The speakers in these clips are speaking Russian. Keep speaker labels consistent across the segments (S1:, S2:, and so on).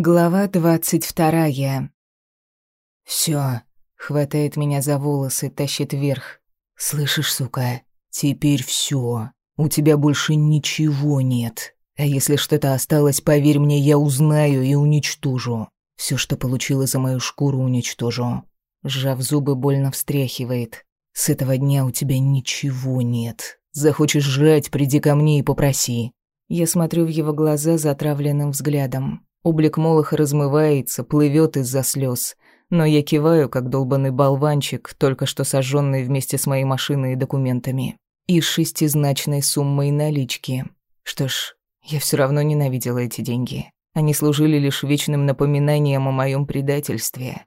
S1: Глава двадцать вторая. Всё, хватает меня за волосы, тащит вверх. Слышишь, сука, теперь всё. У тебя больше ничего нет. А если что-то осталось, поверь мне, я узнаю и уничтожу. Всё, что получила за мою шкуру, уничтожу. Сжав зубы, больно встряхивает. С этого дня у тебя ничего нет. Захочешь жрать, приди ко мне и попроси. Я смотрю в его глаза затравленным взглядом. Облик Молоха размывается, плывет из-за слез, но я киваю, как долбанный болванчик, только что сожженный вместе с моей машиной и документами. И шестизначной суммой налички. Что ж, я все равно ненавидела эти деньги. Они служили лишь вечным напоминанием о моем предательстве.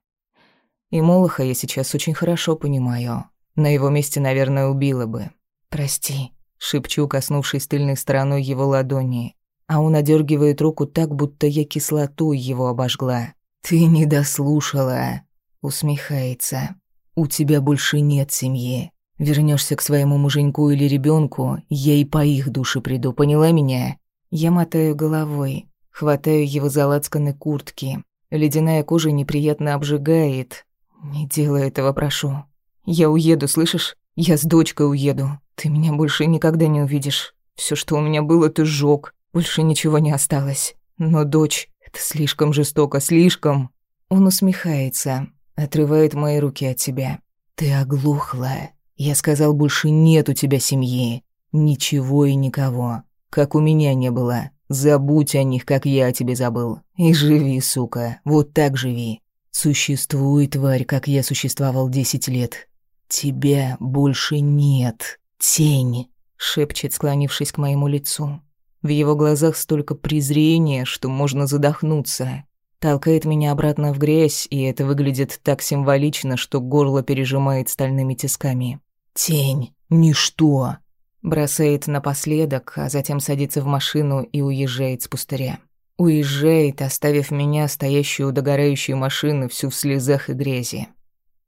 S1: И Молоха я сейчас очень хорошо понимаю. На его месте, наверное, убила бы. «Прости», — шепчу, коснувшись тыльной стороной его ладони а он одергивает руку так, будто я кислоту его обожгла. «Ты не дослушала», — усмехается. «У тебя больше нет семьи. Вернешься к своему муженьку или ребенку, я и по их душе приду, поняла меня?» Я мотаю головой, хватаю его за лацканы куртки. Ледяная кожа неприятно обжигает. «Не делай этого, прошу. Я уеду, слышишь? Я с дочкой уеду. Ты меня больше никогда не увидишь. Все, что у меня было, ты сжёг. Больше ничего не осталось. Но дочь, это слишком жестоко, слишком. Он усмехается, отрывает мои руки от себя. Ты оглохла. Я сказал, больше нет у тебя семьи. Ничего и никого. Как у меня не было. Забудь о них, как я о тебе забыл. И живи, сука. Вот так живи. Существуй, тварь, как я существовал десять лет. Тебя больше нет. Тень, шепчет, склонившись к моему лицу. В его глазах столько презрения, что можно задохнуться. Толкает меня обратно в грязь, и это выглядит так символично, что горло пережимает стальными тисками. «Тень! Ничто!» Бросает напоследок, а затем садится в машину и уезжает с пустыря. Уезжает, оставив меня, стоящую у догорающей машины, всю в слезах и грязи.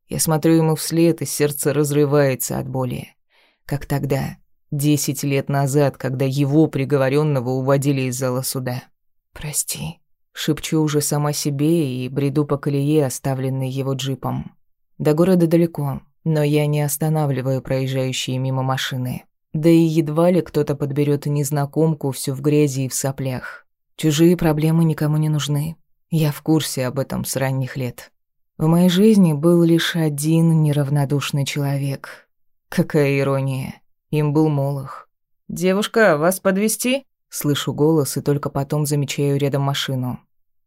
S1: Я смотрю ему вслед, и сердце разрывается от боли. Как тогда, Десять лет назад, когда его приговоренного уводили из зала суда. «Прости», — шепчу уже сама себе и бреду по колее, оставленной его джипом. До города далеко, но я не останавливаю проезжающие мимо машины. Да и едва ли кто-то подберет незнакомку всю в грязи и в соплях. Чужие проблемы никому не нужны. Я в курсе об этом с ранних лет. В моей жизни был лишь один неравнодушный человек. Какая ирония. Им был Молох. «Девушка, вас подвести? Слышу голос и только потом замечаю рядом машину.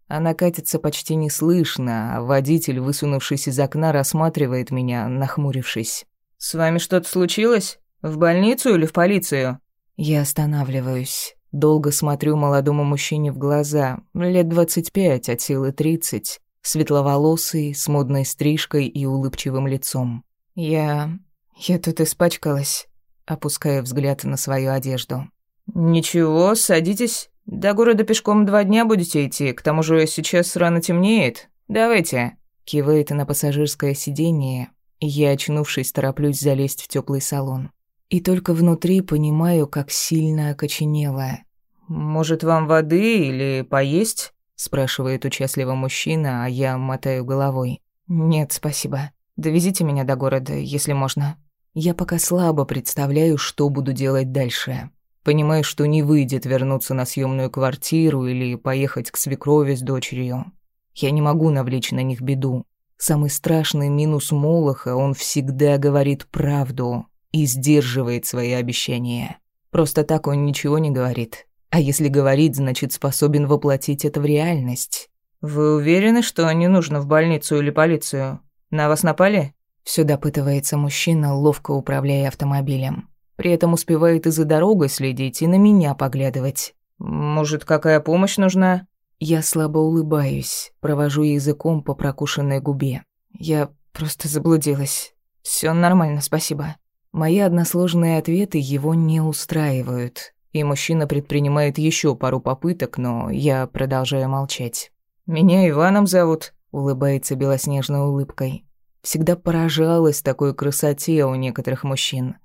S1: Она катится почти неслышно, а водитель, высунувшись из окна, рассматривает меня, нахмурившись. «С вами что-то случилось? В больницу или в полицию?» Я останавливаюсь. Долго смотрю молодому мужчине в глаза, лет двадцать пять, от силы тридцать, светловолосый, с модной стрижкой и улыбчивым лицом. «Я... я тут испачкалась опуская взгляд на свою одежду. «Ничего, садитесь. До города пешком два дня будете идти, к тому же сейчас рано темнеет. Давайте». Кивает на пассажирское сиденье, я, очнувшись, тороплюсь залезть в теплый салон. И только внутри понимаю, как сильно окоченела. «Может, вам воды или поесть?» спрашивает участливо мужчина, а я мотаю головой. «Нет, спасибо. Довезите меня до города, если можно». Я пока слабо представляю, что буду делать дальше. Понимаю, что не выйдет вернуться на съемную квартиру или поехать к свекрови с дочерью. Я не могу навлечь на них беду. Самый страшный минус Молоха — он всегда говорит правду и сдерживает свои обещания. Просто так он ничего не говорит. А если говорит, значит, способен воплотить это в реальность. «Вы уверены, что не нужно в больницу или полицию? На вас напали?» Все допытывается мужчина, ловко управляя автомобилем. При этом успевает и за дорогой следить, и на меня поглядывать. «Может, какая помощь нужна?» Я слабо улыбаюсь, провожу языком по прокушенной губе. Я просто заблудилась. Все нормально, спасибо. Мои односложные ответы его не устраивают, и мужчина предпринимает еще пару попыток, но я продолжаю молчать. «Меня Иваном зовут», — улыбается белоснежной улыбкой. Всегда поражалась такой красоте у некоторых мужчин.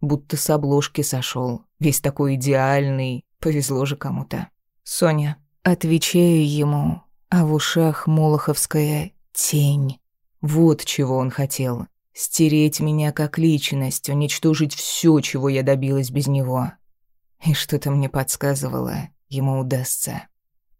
S1: Будто с обложки сошел, весь такой идеальный, повезло же кому-то. «Соня». Отвечаю ему, а в ушах молоховская тень. Вот чего он хотел. Стереть меня как личность, уничтожить все, чего я добилась без него. И что-то мне подсказывало, ему удастся.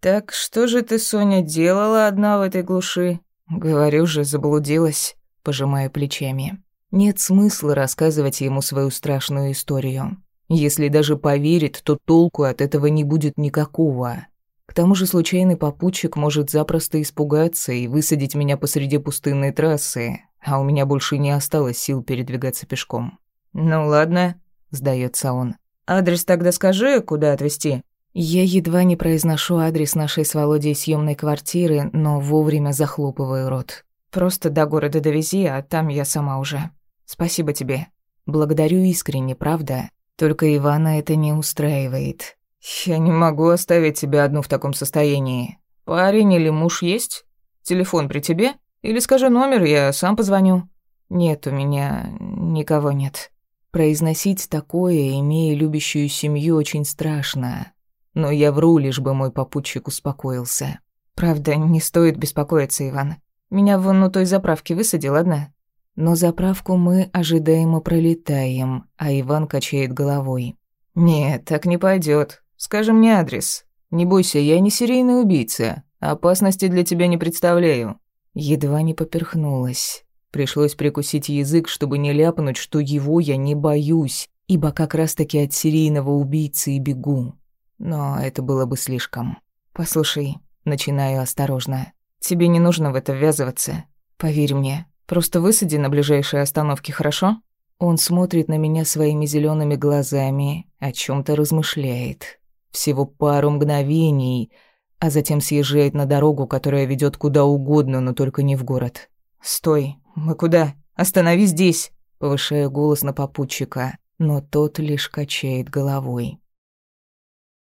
S1: «Так что же ты, Соня, делала одна в этой глуши?» «Говорю же, заблудилась», пожимая плечами. Нет смысла рассказывать ему свою страшную историю. Если даже поверит, то толку от этого не будет никакого. К тому же случайный попутчик может запросто испугаться и высадить меня посреди пустынной трассы, а у меня больше не осталось сил передвигаться пешком. «Ну ладно», — сдается он. «Адрес тогда скажи, куда отвезти?» Я едва не произношу адрес нашей с Володей съемной квартиры, но вовремя захлопываю рот. «Просто до города довези, а там я сама уже». Спасибо тебе. Благодарю искренне, правда. Только Ивана это не устраивает. Я не могу оставить тебя одну в таком состоянии. Парень или муж есть? Телефон при тебе? Или скажи номер, я сам позвоню. Нет, у меня никого нет. Произносить такое, имея любящую семью, очень страшно. Но я вру, лишь бы мой попутчик успокоился. Правда, не стоит беспокоиться, Иван. Меня вон у той заправки высадил, ладно? Но заправку мы ожидаемо пролетаем, а Иван качает головой. «Нет, так не пойдет. Скажи мне адрес. Не бойся, я не серийный убийца. Опасности для тебя не представляю». Едва не поперхнулась. Пришлось прикусить язык, чтобы не ляпнуть, что его я не боюсь, ибо как раз-таки от серийного убийцы и бегу. Но это было бы слишком. «Послушай», — начинаю осторожно, — «тебе не нужно в это ввязываться. Поверь мне, Просто высади на ближайшей остановке, хорошо? Он смотрит на меня своими зелеными глазами, о чем то размышляет. Всего пару мгновений, а затем съезжает на дорогу, которая ведет куда угодно, но только не в город. «Стой! Мы куда? Останови здесь!» Повышая голос на попутчика, но тот лишь качает головой.